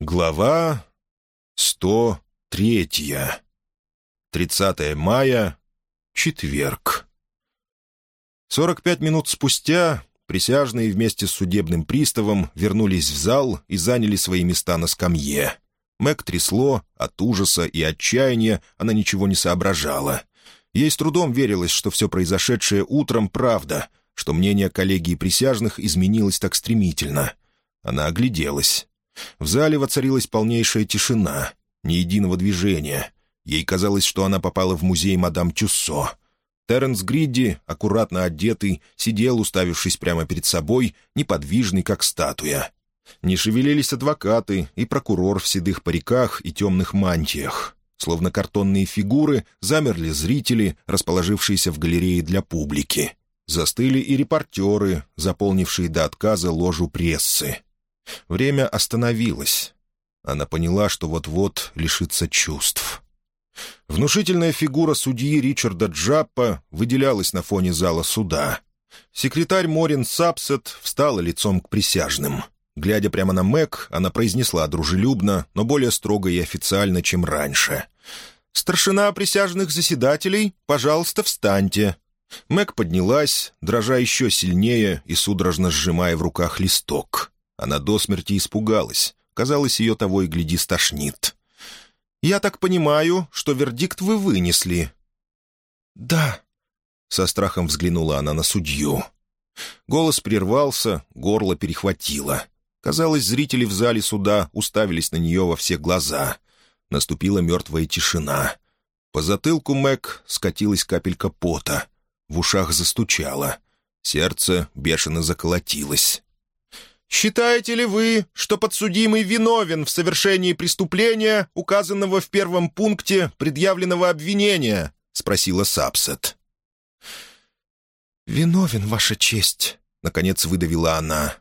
Глава 103. 30 мая. Четверг. 45 минут спустя присяжные вместе с судебным приставом вернулись в зал и заняли свои места на скамье. Мэг трясло, от ужаса и отчаяния она ничего не соображала. Ей с трудом верилось, что все произошедшее утром — правда, что мнение коллегии присяжных изменилось так стремительно. Она огляделась. В зале воцарилась полнейшая тишина, ни единого движения. Ей казалось, что она попала в музей мадам Тюссо. Терренс Гридди, аккуратно одетый, сидел, уставившись прямо перед собой, неподвижный, как статуя. Не шевелились адвокаты и прокурор в седых париках и темных мантиях. Словно картонные фигуры замерли зрители, расположившиеся в галерее для публики. Застыли и репортеры, заполнившие до отказа ложу прессы. Время остановилось. Она поняла, что вот-вот лишится чувств. Внушительная фигура судьи Ричарда Джаппа выделялась на фоне зала суда. Секретарь Морин Сапсет встала лицом к присяжным. Глядя прямо на Мэг, она произнесла дружелюбно, но более строго и официально, чем раньше. «Старшина присяжных заседателей, пожалуйста, встаньте». Мэг поднялась, дрожа еще сильнее и судорожно сжимая в руках листок. Она до смерти испугалась. Казалось, ее того и гляди стошнит. «Я так понимаю, что вердикт вы вынесли?» «Да», — со страхом взглянула она на судью. Голос прервался, горло перехватило. Казалось, зрители в зале суда уставились на нее во все глаза. Наступила мертвая тишина. По затылку Мэг скатилась капелька пота. В ушах застучало. Сердце бешено заколотилось. «Считаете ли вы, что подсудимый виновен в совершении преступления, указанного в первом пункте предъявленного обвинения?» — спросила Сапсет. «Виновен, Ваша честь», — наконец выдавила она.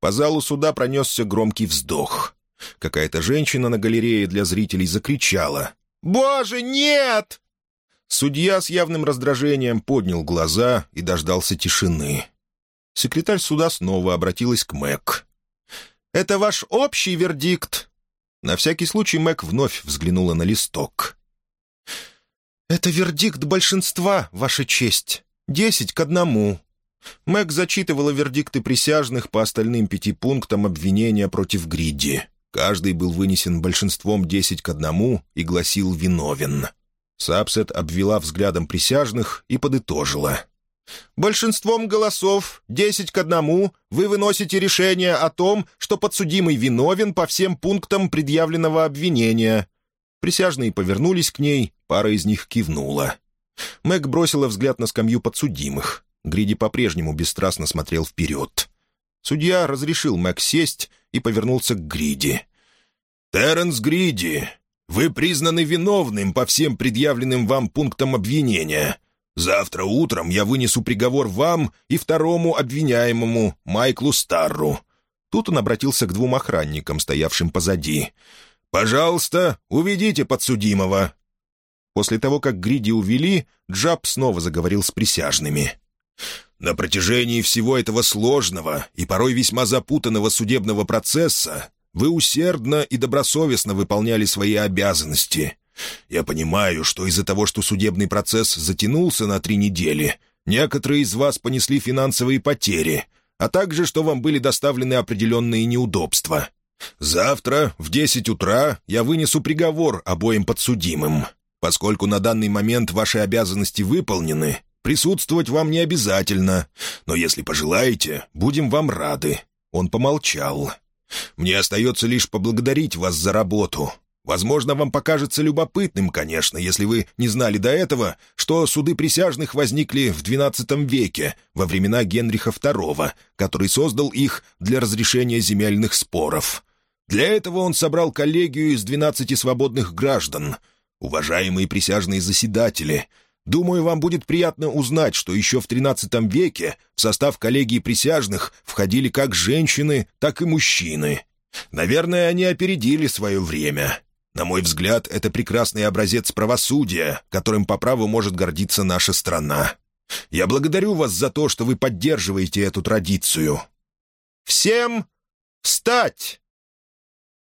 По залу суда пронесся громкий вздох. Какая-то женщина на галерее для зрителей закричала. «Боже, нет!» Судья с явным раздражением поднял глаза и дождался тишины. Секретарь суда снова обратилась к Мэг. «Это ваш общий вердикт?» На всякий случай Мэг вновь взглянула на листок. «Это вердикт большинства, Ваша честь. Десять к одному». Мэг зачитывала вердикты присяжных по остальным пяти пунктам обвинения против Гридди. Каждый был вынесен большинством десять к одному и гласил «виновен». Сапсет обвела взглядом присяжных и подытожила. Большинством голосов, десять к одному, вы выносите решение о том, что подсудимый виновен по всем пунктам предъявленного обвинения». Присяжные повернулись к ней, пара из них кивнула. Мэг бросила взгляд на скамью подсудимых. Гриди по-прежнему бесстрастно смотрел вперед. Судья разрешил Мэг сесть и повернулся к Гриди. «Терренс Гриди, вы признаны виновным по всем предъявленным вам пунктам обвинения. Завтра утром я вынесу приговор вам и второму обвиняемому, Майклу Старру». Тут он обратился к двум охранникам, стоявшим позади. «Пожалуйста, уведите подсудимого». После того, как Гриди увели, Джаб снова заговорил с присяжными. «На протяжении всего этого сложного и порой весьма запутанного судебного процесса вы усердно и добросовестно выполняли свои обязанности. Я понимаю, что из-за того, что судебный процесс затянулся на три недели, некоторые из вас понесли финансовые потери, а также, что вам были доставлены определенные неудобства. Завтра в десять утра я вынесу приговор обоим подсудимым. Поскольку на данный момент ваши обязанности выполнены, присутствовать вам не обязательно, но если пожелаете, будем вам рады». Он помолчал. «Мне остается лишь поблагодарить вас за работу. Возможно, вам покажется любопытным, конечно, если вы не знали до этого, что суды присяжных возникли в XII веке, во времена Генриха II, который создал их для разрешения земельных споров. Для этого он собрал коллегию из 12 свободных граждан. Уважаемые присяжные заседатели, думаю, вам будет приятно узнать, что еще в XIII веке в состав коллегии присяжных входили как женщины, так и мужчины. Наверное, они опередили свое время». На мой взгляд, это прекрасный образец правосудия, которым по праву может гордиться наша страна. Я благодарю вас за то, что вы поддерживаете эту традицию». «Всем встать!»